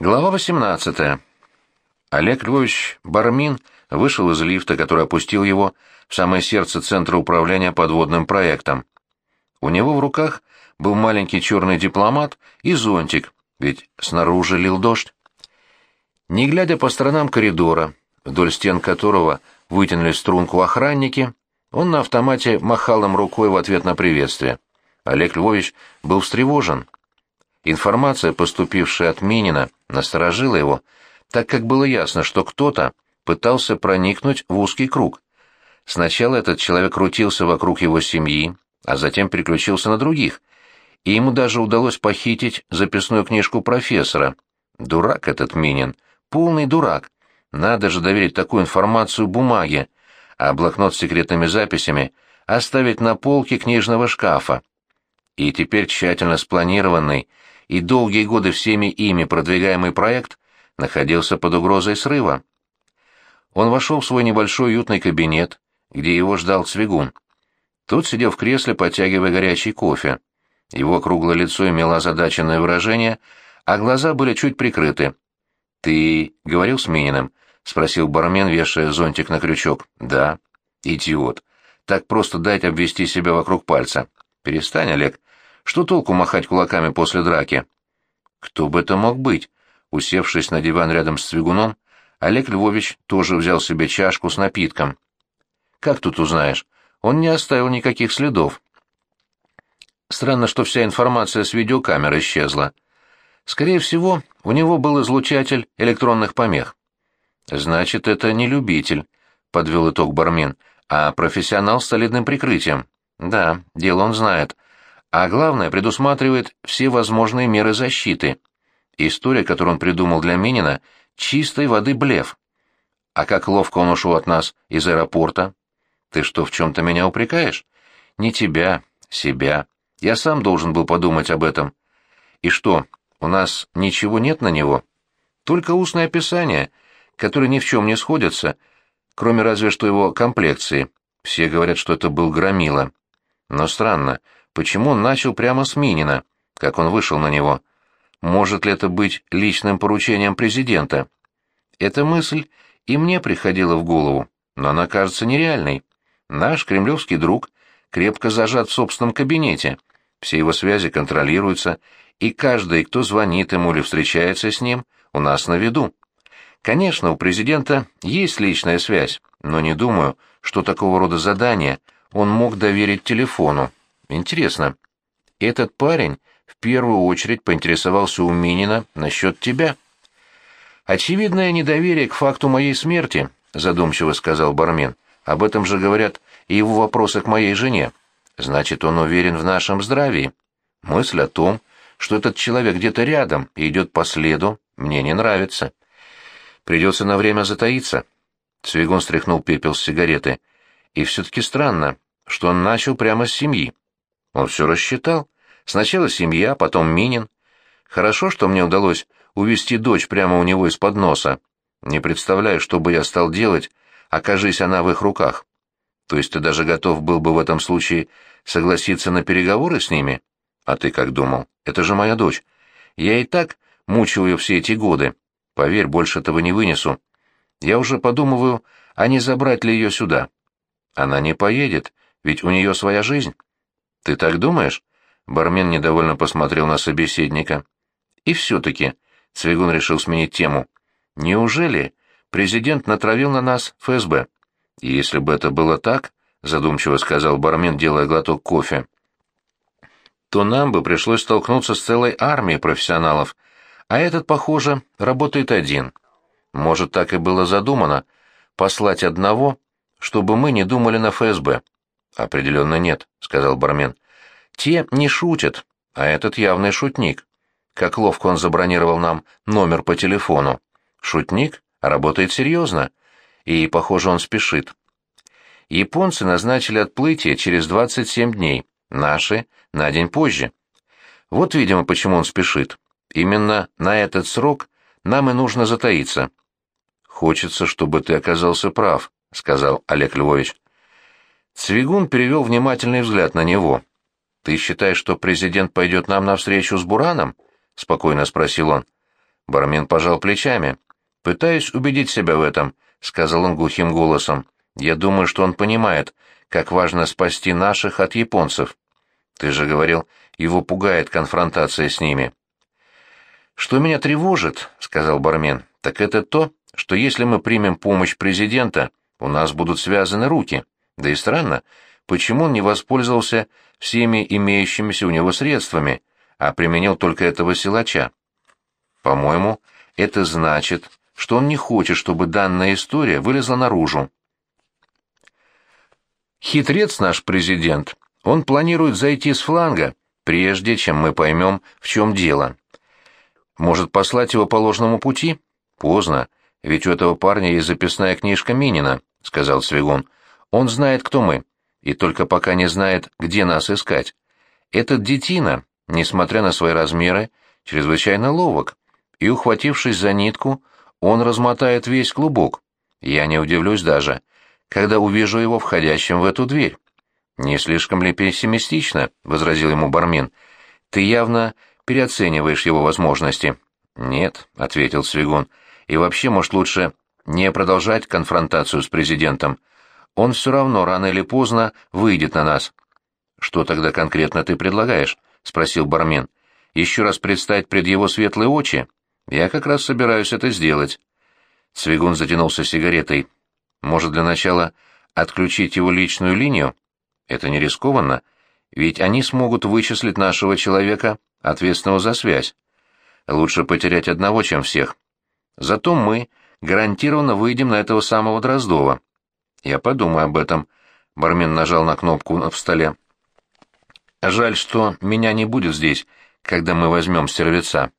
Глава 18. Олег Львович Бармин вышел из лифта, который опустил его в самое сердце Центра управления подводным проектом. У него в руках был маленький черный дипломат и зонтик, ведь снаружи лил дождь. Не глядя по сторонам коридора, вдоль стен которого вытянули струнку охранники, он на автомате махал им рукой в ответ на приветствие. Олег Львович был встревожен. Информация, поступившая от Минина, насторожила его, так как было ясно, что кто-то пытался проникнуть в узкий круг. Сначала этот человек крутился вокруг его семьи, а затем переключился на других, и ему даже удалось похитить записную книжку профессора. Дурак этот Минин, полный дурак. Надо же доверить такую информацию бумаге, а блокнот с секретными записями оставить на полке книжного шкафа. И теперь тщательно спланированный и долгие годы всеми ими продвигаемый проект находился под угрозой срыва. Он вошел в свой небольшой уютный кабинет, где его ждал Цвигун. Тот сидел в кресле, потягивая горячий кофе. Его круглое лицо имело озадаченное выражение, а глаза были чуть прикрыты. «Ты говорил с Мининым?» — спросил бармен, вешая зонтик на крючок. «Да». «Идиот. Так просто дать обвести себя вокруг пальца. Перестань, Олег. Что толку махать кулаками после драки? Кто бы это мог быть? Усевшись на диван рядом с Цвигуном, Олег Львович тоже взял себе чашку с напитком. Как тут узнаешь? Он не оставил никаких следов. Странно, что вся информация с видеокамеры исчезла. Скорее всего, у него был излучатель электронных помех. Значит, это не любитель, подвел итог Бармин, а профессионал с солидным прикрытием. Да, дело он знает а главное, предусматривает все возможные меры защиты. История, которую он придумал для Минина, чистой воды блеф. А как ловко он ушел от нас из аэропорта? Ты что, в чем-то меня упрекаешь? Не тебя, себя. Я сам должен был подумать об этом. И что, у нас ничего нет на него? Только устное описание, которые ни в чем не сходятся, кроме разве что его комплекции. Все говорят, что это был Громила. Но странно, почему он начал прямо с Минина, как он вышел на него. Может ли это быть личным поручением президента? Эта мысль и мне приходила в голову, но она кажется нереальной. Наш кремлевский друг крепко зажат в собственном кабинете, все его связи контролируются, и каждый, кто звонит ему или встречается с ним, у нас на виду. Конечно, у президента есть личная связь, но не думаю, что такого рода задания он мог доверить телефону. Интересно, этот парень в первую очередь поинтересовался у Минина насчет тебя. Очевидное недоверие к факту моей смерти, задумчиво сказал Бармен. Об этом же говорят и его вопросы к моей жене. Значит, он уверен в нашем здравии. Мысль о том, что этот человек где-то рядом и идет по следу, мне не нравится. Придется на время затаиться. Цвигун стряхнул пепел с сигареты. И все-таки странно, что он начал прямо с семьи. Он все рассчитал. Сначала семья, потом Минин. Хорошо, что мне удалось увести дочь прямо у него из-под носа. Не представляю, что бы я стал делать, окажись она в их руках. То есть ты даже готов был бы в этом случае согласиться на переговоры с ними? А ты как думал? Это же моя дочь. Я и так мучил ее все эти годы. Поверь, больше этого не вынесу. Я уже подумываю, а не забрать ли ее сюда. Она не поедет, ведь у нее своя жизнь. «Ты так думаешь?» Бармен недовольно посмотрел на собеседника. «И все-таки...» — Цвигун решил сменить тему. «Неужели президент натравил на нас ФСБ?» «Если бы это было так...» — задумчиво сказал бармен, делая глоток кофе. «То нам бы пришлось столкнуться с целой армией профессионалов, а этот, похоже, работает один. Может, так и было задумано — послать одного, чтобы мы не думали на ФСБ. «Определенно нет», — сказал бармен. «Те не шутят, а этот явный шутник. Как ловко он забронировал нам номер по телефону. Шутник работает серьезно, и, похоже, он спешит. Японцы назначили отплытие через 27 дней, наши — на день позже. Вот, видимо, почему он спешит. Именно на этот срок нам и нужно затаиться». «Хочется, чтобы ты оказался прав», — сказал Олег Львович. Цвигун перевел внимательный взгляд на него. «Ты считаешь, что президент пойдет нам навстречу с Бураном?» — спокойно спросил он. Бармен пожал плечами. «Пытаюсь убедить себя в этом», — сказал он глухим голосом. «Я думаю, что он понимает, как важно спасти наших от японцев. Ты же говорил, его пугает конфронтация с ними». «Что меня тревожит», — сказал бармен, — «так это то, что если мы примем помощь президента, у нас будут связаны руки. Да и странно, почему он не воспользовался всеми имеющимися у него средствами, а применил только этого силача? По-моему, это значит, что он не хочет, чтобы данная история вылезла наружу. Хитрец наш президент. Он планирует зайти с фланга, прежде чем мы поймем, в чем дело. Может, послать его по ложному пути? Поздно, ведь у этого парня есть записная книжка Минина, — сказал Свигун. Он знает, кто мы, и только пока не знает, где нас искать. Этот детина, несмотря на свои размеры, чрезвычайно ловок, и, ухватившись за нитку, он размотает весь клубок. Я не удивлюсь даже, когда увижу его входящим в эту дверь. «Не слишком ли пессимистично?» — возразил ему Бармин. «Ты явно переоцениваешь его возможности». «Нет», — ответил Свигун, — «и вообще, может, лучше не продолжать конфронтацию с президентом. Он все равно рано или поздно выйдет на нас». «Что тогда конкретно ты предлагаешь?» — спросил Бармин. «Еще раз предстать пред его светлые очи?» Я как раз собираюсь это сделать. Свигун затянулся сигаретой. Может, для начала отключить его личную линию? Это не рискованно, ведь они смогут вычислить нашего человека, ответственного за связь. Лучше потерять одного, чем всех. Зато мы гарантированно выйдем на этого самого Дроздова. Я подумаю об этом. Бармен нажал на кнопку в столе. Жаль, что меня не будет здесь, когда мы возьмем стервеца.